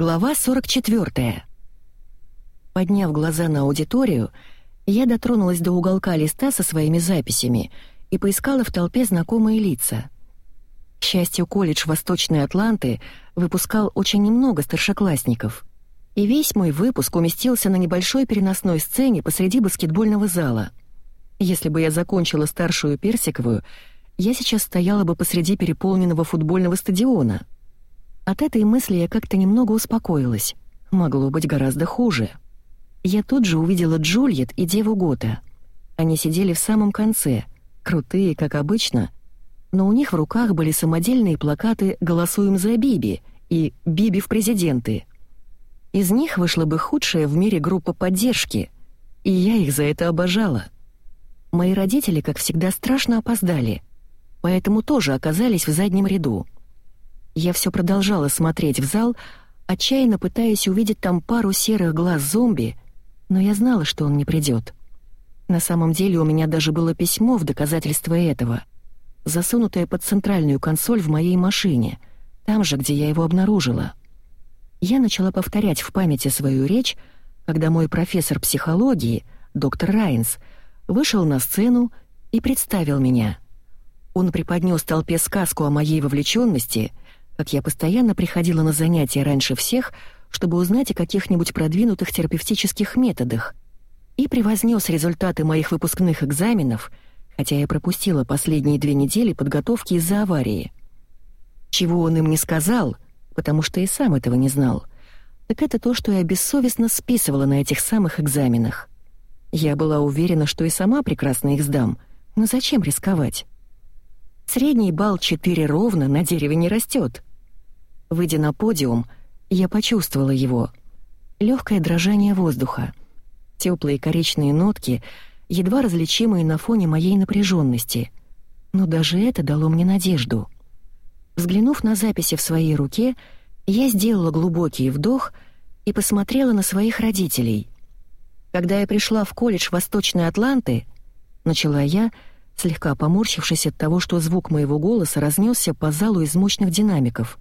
Глава 44. Подняв глаза на аудиторию, я дотронулась до уголка листа со своими записями и поискала в толпе знакомые лица. К счастью, колледж Восточной Атланты выпускал очень немного старшеклассников, и весь мой выпуск уместился на небольшой переносной сцене посреди баскетбольного зала. Если бы я закончила старшую Персиковую, я сейчас стояла бы посреди переполненного футбольного стадиона. От этой мысли я как-то немного успокоилась. Могло быть гораздо хуже. Я тут же увидела Джульет и Деву Гота. Они сидели в самом конце, крутые, как обычно, но у них в руках были самодельные плакаты «Голосуем за Биби» и «Биби в президенты». Из них вышла бы худшая в мире группа поддержки, и я их за это обожала. Мои родители, как всегда, страшно опоздали — поэтому тоже оказались в заднем ряду. Я все продолжала смотреть в зал, отчаянно пытаясь увидеть там пару серых глаз зомби, но я знала, что он не придет. На самом деле у меня даже было письмо в доказательство этого, засунутое под центральную консоль в моей машине, там же, где я его обнаружила. Я начала повторять в памяти свою речь, когда мой профессор психологии, доктор Райнс, вышел на сцену и представил меня — он преподнес толпе сказку о моей вовлеченности, как я постоянно приходила на занятия раньше всех, чтобы узнать о каких-нибудь продвинутых терапевтических методах, и превознес результаты моих выпускных экзаменов, хотя я пропустила последние две недели подготовки из-за аварии. Чего он им не сказал, потому что и сам этого не знал, так это то, что я бессовестно списывала на этих самых экзаменах. Я была уверена, что и сама прекрасно их сдам, но зачем рисковать? Средний балл 4 ровно на дереве не растет. Выйдя на подиум, я почувствовала его. Легкое дрожание воздуха, теплые коричные нотки, едва различимые на фоне моей напряженности. Но даже это дало мне надежду. Взглянув на записи в своей руке, я сделала глубокий вдох и посмотрела на своих родителей. Когда я пришла в колледж Восточной Атланты, начала я — слегка поморщившись от того, что звук моего голоса разнесся по залу из мощных динамиков.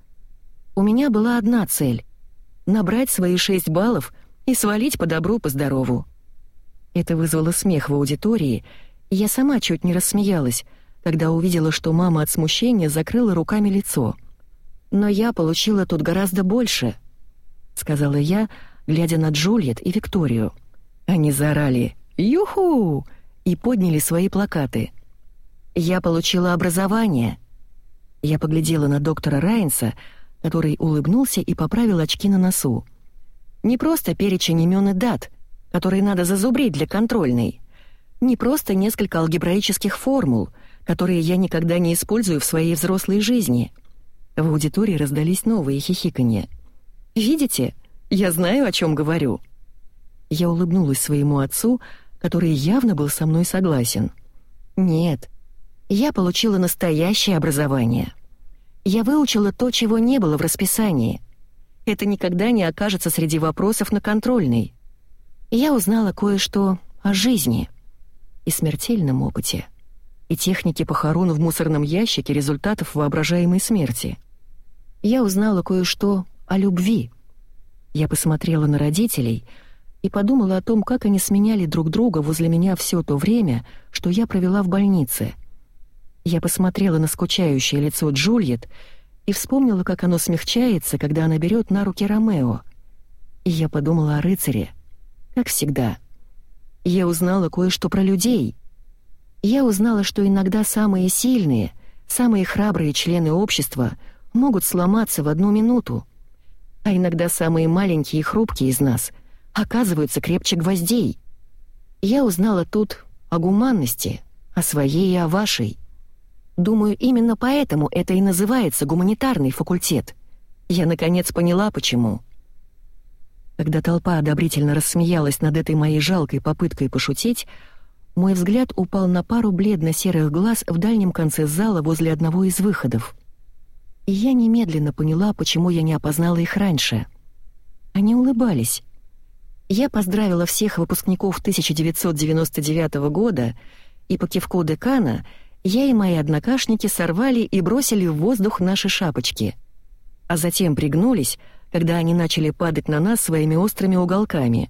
У меня была одна цель — набрать свои шесть баллов и свалить по добру, по здорову. Это вызвало смех в аудитории, и я сама чуть не рассмеялась, когда увидела, что мама от смущения закрыла руками лицо. «Но я получила тут гораздо больше», — сказала я, глядя на Джульет и Викторию. Они заорали «Юху!» и подняли свои плакаты — я получила образование. Я поглядела на доктора Райнса, который улыбнулся и поправил очки на носу. Не просто перечень имен и дат, которые надо зазубрить для контрольной. Не просто несколько алгебраических формул, которые я никогда не использую в своей взрослой жизни. В аудитории раздались новые хихиканье. «Видите? Я знаю, о чем говорю». Я улыбнулась своему отцу, который явно был со мной согласен. «Нет, я получила настоящее образование. Я выучила то, чего не было в расписании. Это никогда не окажется среди вопросов на контрольной. Я узнала кое-что о жизни и смертельном опыте, и технике похорон в мусорном ящике результатов воображаемой смерти. Я узнала кое-что о любви. Я посмотрела на родителей и подумала о том, как они сменяли друг друга возле меня все то время, что я провела в больнице — я посмотрела на скучающее лицо Джульет и вспомнила, как оно смягчается, когда она берет на руки Ромео. И я подумала о рыцаре. Как всегда. Я узнала кое-что про людей. Я узнала, что иногда самые сильные, самые храбрые члены общества могут сломаться в одну минуту. А иногда самые маленькие и хрупкие из нас оказываются крепче гвоздей. Я узнала тут о гуманности, о своей и о вашей. Думаю, именно поэтому это и называется гуманитарный факультет. Я наконец поняла, почему. Когда толпа одобрительно рассмеялась над этой моей жалкой попыткой пошутить, мой взгляд упал на пару бледно-серых глаз в дальнем конце зала возле одного из выходов. И я немедленно поняла, почему я не опознала их раньше. Они улыбались. Я поздравила всех выпускников 1999 года, и по кивку декана — я и мои однокашники сорвали и бросили в воздух наши шапочки, а затем пригнулись, когда они начали падать на нас своими острыми уголками.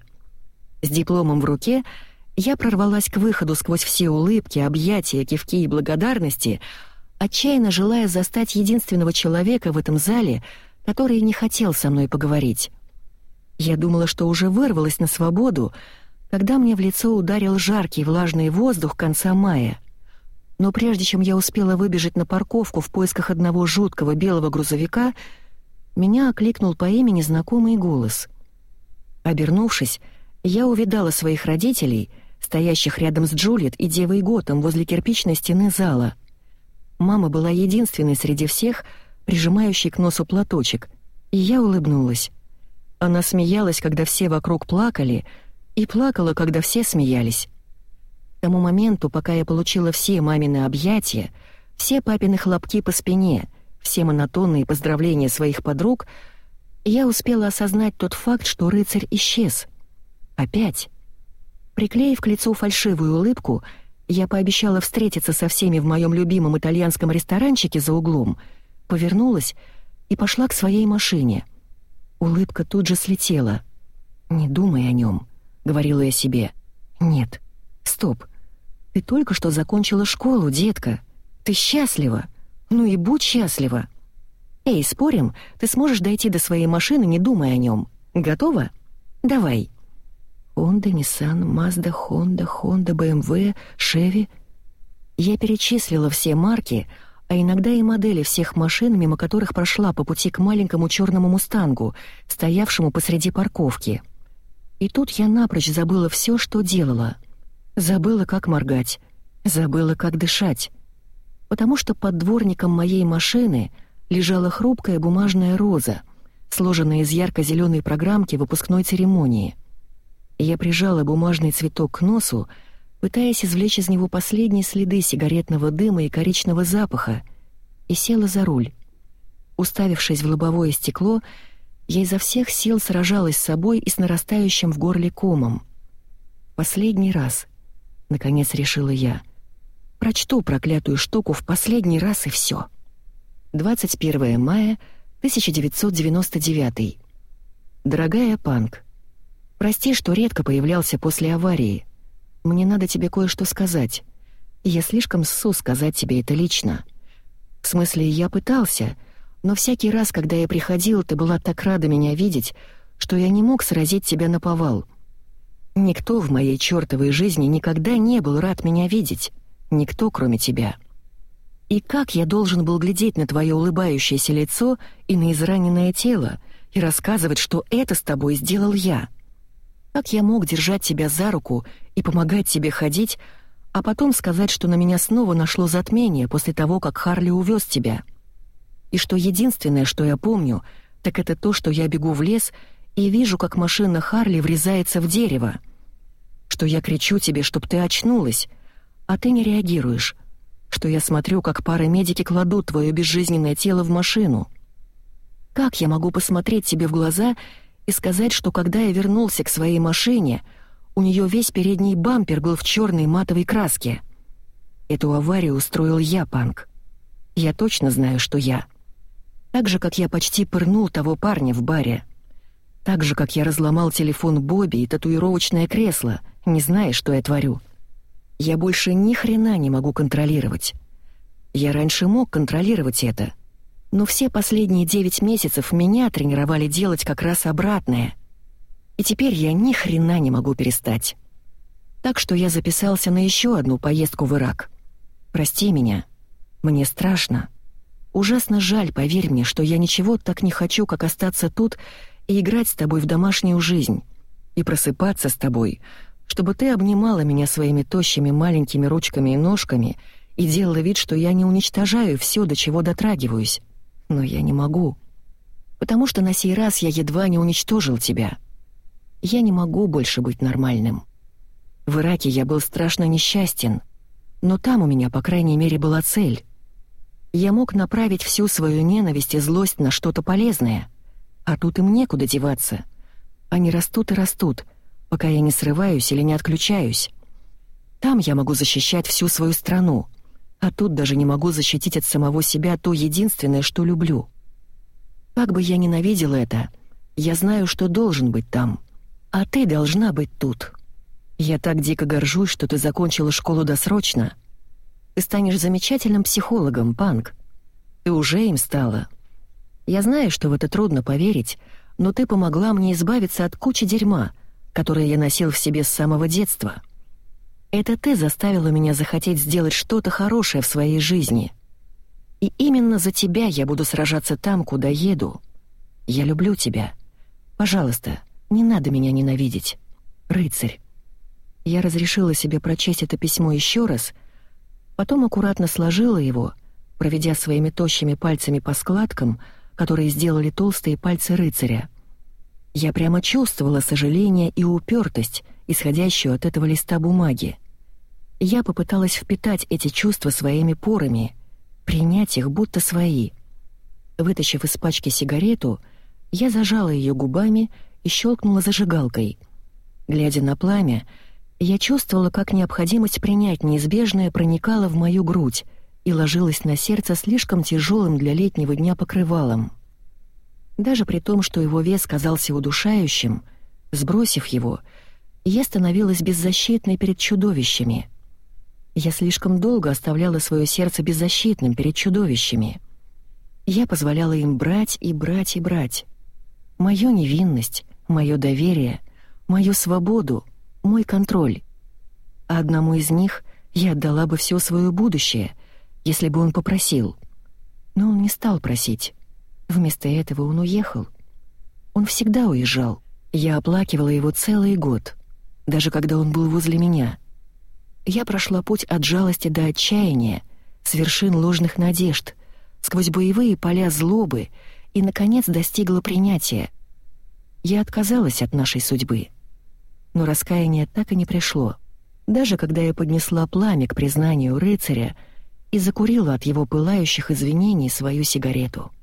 С дипломом в руке я прорвалась к выходу сквозь все улыбки, объятия, кивки и благодарности, отчаянно желая застать единственного человека в этом зале, который не хотел со мной поговорить. Я думала, что уже вырвалась на свободу, когда мне в лицо ударил жаркий влажный воздух конца мая. Но прежде чем я успела выбежать на парковку в поисках одного жуткого белого грузовика, меня окликнул по имени знакомый голос. Обернувшись, я увидала своих родителей, стоящих рядом с Джулиет и Девой Готом возле кирпичной стены зала. Мама была единственной среди всех, прижимающей к носу платочек, и я улыбнулась. Она смеялась, когда все вокруг плакали, и плакала, когда все смеялись. К тому моменту, пока я получила все мамины объятия, все папины хлопки по спине, все монотонные поздравления своих подруг, я успела осознать тот факт, что рыцарь исчез. Опять. Приклеив к лицу фальшивую улыбку, я пообещала встретиться со всеми в моем любимом итальянском ресторанчике за углом, повернулась и пошла к своей машине — Улыбка тут же слетела. «Не думай о нем», — говорила я себе. «Нет. Стоп. Ты только что закончила школу, детка. Ты счастлива. Ну и будь счастлива. Эй, спорим, ты сможешь дойти до своей машины, не думая о нем. Готова? Давай». Honda, Nissan, Mazda, Honda, Honda, BMW, Chevy. Я перечислила все марки, а иногда и модели всех машин, мимо которых прошла по пути к маленькому черному мустангу, стоявшему посреди парковки. И тут я напрочь забыла все, что делала. Забыла, как моргать, забыла, как дышать. Потому что под дворником моей машины лежала хрупкая бумажная роза, сложенная из ярко-зеленой программки выпускной церемонии. Я прижала бумажный цветок к носу, пытаясь извлечь из него последние следы сигаретного дыма и коричного запаха, и села за руль. Уставившись в лобовое стекло, я изо всех сил сражалась с собой и с нарастающим в горле комом. «Последний раз», — наконец решила я. «Прочту проклятую штуку в последний раз и все. 21 мая 1999. Дорогая Панк, прости, что редко появлялся после аварии. Мне надо тебе кое-что сказать. Я слишком ссу сказать тебе это лично. В смысле, я пытался, но всякий раз, когда я приходил, ты была так рада меня видеть, что я не мог сразить тебя на повал. Никто в моей чёртовой жизни никогда не был рад меня видеть. Никто, кроме тебя. И как я должен был глядеть на твое улыбающееся лицо и на израненное тело и рассказывать, что это с тобой сделал я?» Как я мог держать тебя за руку и помогать тебе ходить, а потом сказать, что на меня снова нашло затмение после того, как Харли увез тебя? И что единственное, что я помню, так это то, что я бегу в лес и вижу, как машина Харли врезается в дерево. Что я кричу тебе, чтоб ты очнулась, а ты не реагируешь. Что я смотрю, как парамедики кладут твое безжизненное тело в машину. Как я могу посмотреть тебе в глаза и сказать, что когда я вернулся к своей машине, у нее весь передний бампер был в черной матовой краске. Эту аварию устроил я, Панк. Я точно знаю, что я. Так же, как я почти пырнул того парня в баре. Так же, как я разломал телефон Бобби и татуировочное кресло, не зная, что я творю. Я больше ни хрена не могу контролировать. Я раньше мог контролировать это — но все последние девять месяцев меня тренировали делать как раз обратное. И теперь я ни хрена не могу перестать. Так что я записался на еще одну поездку в Ирак. Прости меня. Мне страшно. Ужасно жаль, поверь мне, что я ничего так не хочу, как остаться тут и играть с тобой в домашнюю жизнь. И просыпаться с тобой, чтобы ты обнимала меня своими тощими маленькими ручками и ножками и делала вид, что я не уничтожаю все, до чего дотрагиваюсь. Но я не могу. Потому что на сей раз я едва не уничтожил тебя. Я не могу больше быть нормальным. В Ираке я был страшно несчастен, но там у меня, по крайней мере, была цель. Я мог направить всю свою ненависть и злость на что-то полезное, а тут им некуда деваться. Они растут и растут, пока я не срываюсь или не отключаюсь. Там я могу защищать всю свою страну — а тут даже не могу защитить от самого себя то единственное, что люблю. Как бы я ненавидела это, Я знаю, что должен быть там, а ты должна быть тут. Я так дико горжусь, что ты закончила школу досрочно. Ты станешь замечательным психологом, Панк. Ты уже им стала. Я знаю, что в это трудно поверить, но ты помогла мне избавиться от кучи дерьма, которое я носил в себе с самого детства. Это ты заставила меня захотеть сделать что-то хорошее в своей жизни. И именно за тебя я буду сражаться там, куда еду. Я люблю тебя. Пожалуйста, не надо меня ненавидеть. Рыцарь. Я разрешила себе прочесть это письмо еще раз, потом аккуратно сложила его, проведя своими тощими пальцами по складкам, которые сделали толстые пальцы рыцаря. Я прямо чувствовала сожаление и упертость, исходящую от этого листа бумаги. Я попыталась впитать эти чувства своими порами, принять их будто свои. Вытащив из пачки сигарету, я зажала ее губами и щелкнула зажигалкой. Глядя на пламя, я чувствовала, как необходимость принять неизбежное проникала в мою грудь и ложилась на сердце слишком тяжелым для летнего дня покрывалом. Даже при том, что его вес казался удушающим, сбросив его, я становилась беззащитной перед чудовищами. Я слишком долго оставляла свое сердце беззащитным перед чудовищами. Я позволяла им брать и брать и брать. Мою невинность, мое доверие, мою свободу, мой контроль. А одному из них я отдала бы все свое будущее, если бы он попросил. Но он не стал просить. Вместо этого он уехал. Он всегда уезжал. Я оплакивала его целый год, даже когда он был возле меня. Я прошла путь от жалости до отчаяния, с вершин ложных надежд, сквозь боевые поля злобы и, наконец, достигла принятия. Я отказалась от нашей судьбы. Но раскаяние так и не пришло. Даже когда я поднесла пламя к признанию рыцаря и закурила от его пылающих извинений свою сигарету —